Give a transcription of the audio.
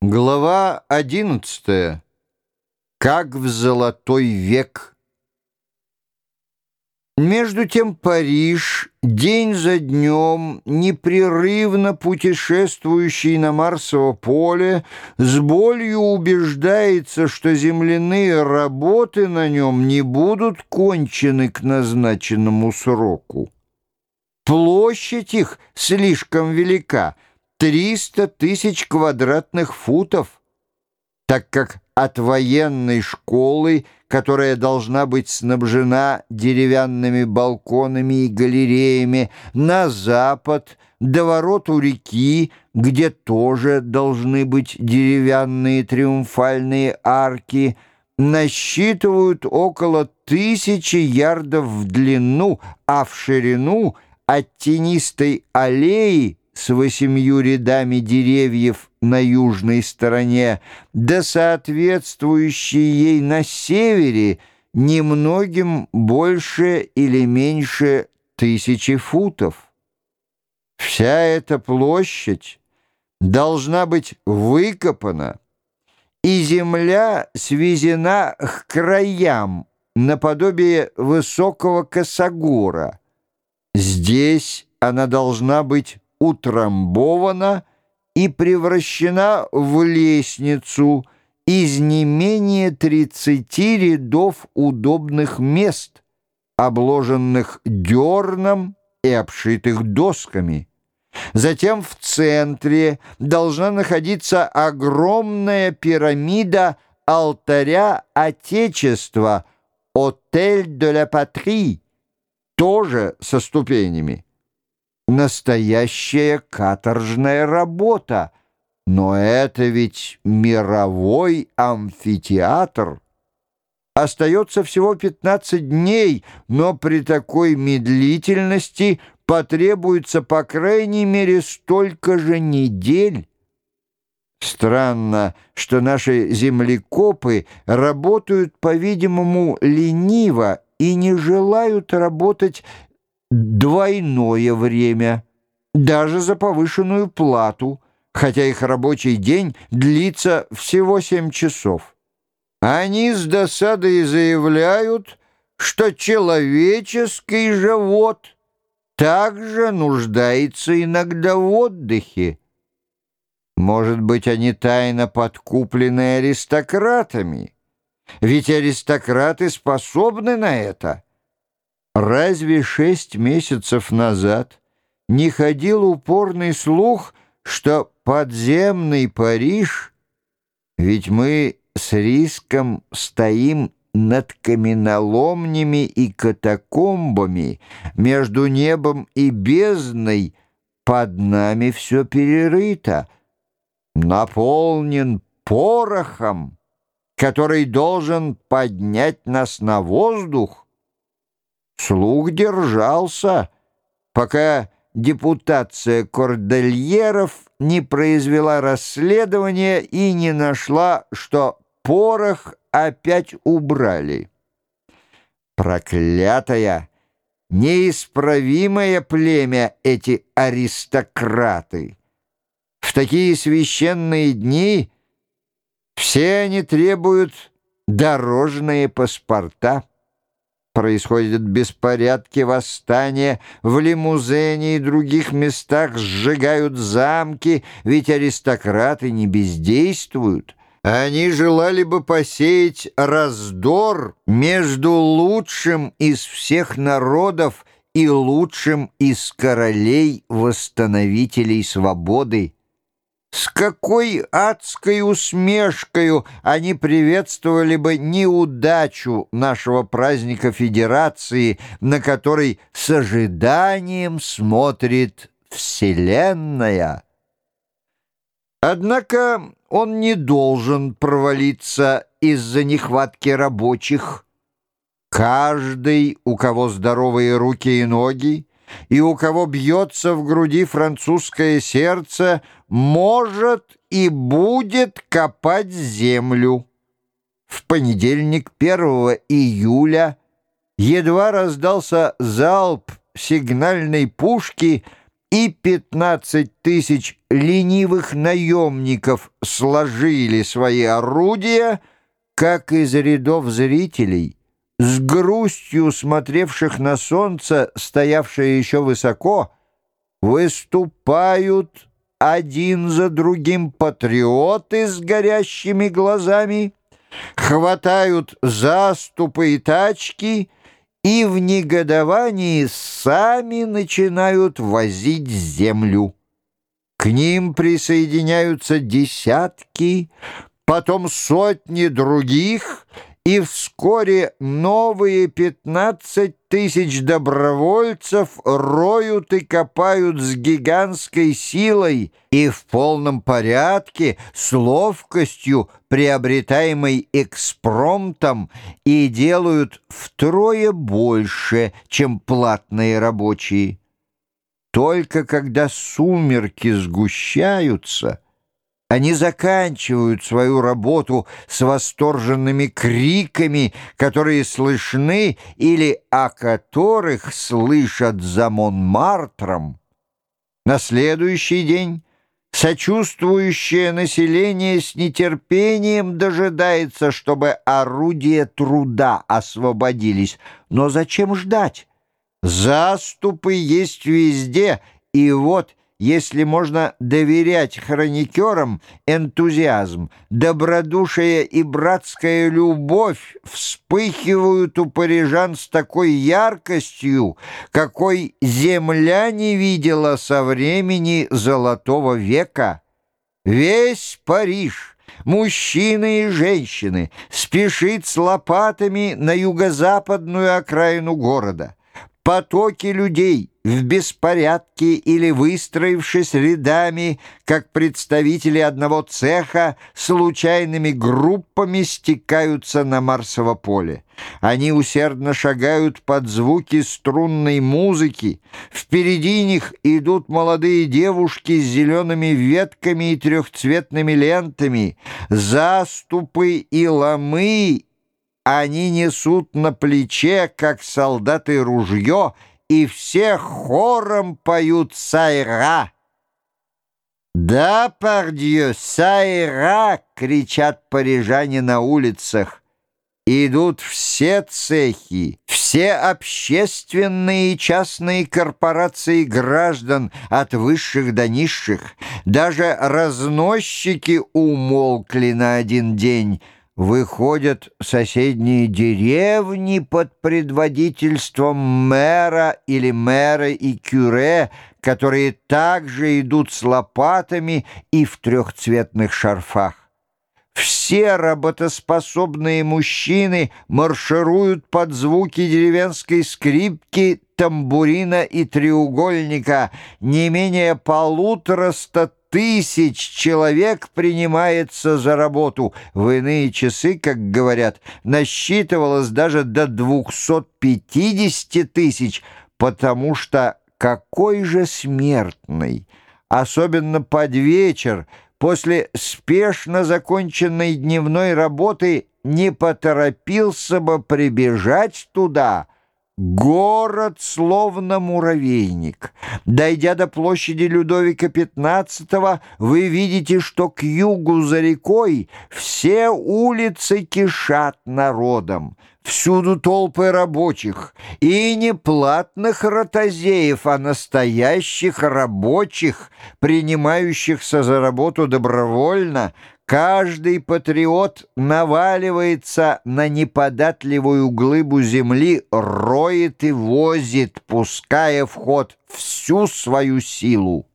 Глава одиннадцатая. Как в золотой век. Между тем Париж, день за днем, непрерывно путешествующий на Марсово поле, с болью убеждается, что земляные работы на нем не будут кончены к назначенному сроку. Площадь их слишком велика — 300 тысяч квадратных футов, так как от военной школы, которая должна быть снабжена деревянными балконами и галереями, на запад, до ворот у реки, где тоже должны быть деревянные триумфальные арки, насчитывают около тысячи ярдов в длину, а в ширину от тенистой аллеи с восемью рядами деревьев на южной стороне, да соответствующей ей на севере немногим больше или меньше тысячи футов. Вся эта площадь должна быть выкопана, и земля свезена к краям наподобие высокого косогора. Здесь она должна быть утрамбована и превращена в лестницу из не менее 30 рядов удобных мест, обложенных дерном и обшитых досками. Затем в центре должна находиться огромная пирамида алтаря Отечества «Отель де ла Патрии», тоже со ступенями. Настоящая каторжная работа. Но это ведь мировой амфитеатр. Остается всего 15 дней, но при такой медлительности потребуется по крайней мере столько же недель. Странно, что наши землекопы работают, по-видимому, лениво и не желают работать двойное время, даже за повышенную плату, хотя их рабочий день длится всего семь часов. Они с досадой заявляют, что человеческий живот также нуждается иногда в отдыхе. Может быть, они тайно подкуплены аристократами, ведь аристократы способны на это — Разве шесть месяцев назад не ходил упорный слух, что подземный Париж, ведь мы с риском стоим над каменоломнями и катакомбами, между небом и бездной, под нами все перерыто, наполнен порохом, который должен поднять нас на воздух, Слух держался, пока депутация кордельеров не произвела расследование и не нашла, что порох опять убрали. Проклятая, неисправимое племя эти аристократы. В такие священные дни все они требуют дорожные паспорта происходят беспорядки, восстания, в лимузене и других местах сжигают замки, ведь аристократы не бездействуют. Они желали бы посеять раздор между лучшим из всех народов и лучшим из королей-восстановителей свободы. С какой адской усмешкою они приветствовали бы неудачу нашего праздника Федерации, на который с ожиданием смотрит Вселенная. Однако он не должен провалиться из-за нехватки рабочих. Каждый, у кого здоровые руки и ноги, и у кого бьется в груди французское сердце, может и будет копать землю. В понедельник 1 июля едва раздался залп сигнальной пушки, и пятнадцать тысяч ленивых наемников сложили свои орудия, как из рядов зрителей, с грустью смотревших на солнце, стоявшее еще высоко, выступают один за другим патриоты с горящими глазами, хватают заступы и тачки и в негодовании сами начинают возить землю. К ним присоединяются десятки, потом сотни других — и вскоре новые пятнадцать тысяч добровольцев роют и копают с гигантской силой и в полном порядке, с ловкостью, приобретаемой экспромтом, и делают втрое больше, чем платные рабочие. Только когда сумерки сгущаются — они заканчивают свою работу с восторженными криками, которые слышны или о которых слышат за Монмартром. На следующий день сочувствующее население с нетерпением дожидается, чтобы орудия труда освободились. Но зачем ждать? Заступы есть везде, и вот если можно доверять хроникерам, энтузиазм, добродушие и братская любовь вспыхивают у парижан с такой яркостью, какой земля не видела со времени Золотого века. Весь Париж — мужчины и женщины, спешит с лопатами на юго-западную окраину города. Потоки людей в беспорядке или выстроившись рядами, как представители одного цеха, случайными группами стекаются на Марсово поле. Они усердно шагают под звуки струнной музыки. Впереди них идут молодые девушки с зелеными ветками и трехцветными лентами, заступы и ломы они несут на плече, как солдаты, ружье, и все хором поют «Сайра». «Да, пардье, сайра!» — кричат парижане на улицах. Идут все цехи, все общественные и частные корпорации граждан от высших до низших. Даже разносчики умолкли на один день — выходят соседние деревни под предводительством мэра или мэра и кюре, которые также идут с лопатами и в трехцветных шарфах. Все работоспособные мужчины маршируют под звуки деревенской скрипки, тамбурина и треугольника, не менее полутораста тысяч человек принимается за работу. В иные часы, как говорят, насчитывалось даже до 250 тысяч, потому что какой же смертный, особенно под вечер, после спешно законченной дневной работы не поторопился бы прибежать туда — Город словно муравейник. Дойдя до площади Людовика XV, вы видите, что к югу за рекой все улицы кишат народом. Всюду толпы рабочих, и не платных ротозеев, а настоящих рабочих, принимающихся за работу добровольно, Каждый патриот наваливается на неподатливую глыбу земли, роет и возит, пуская в ход всю свою силу.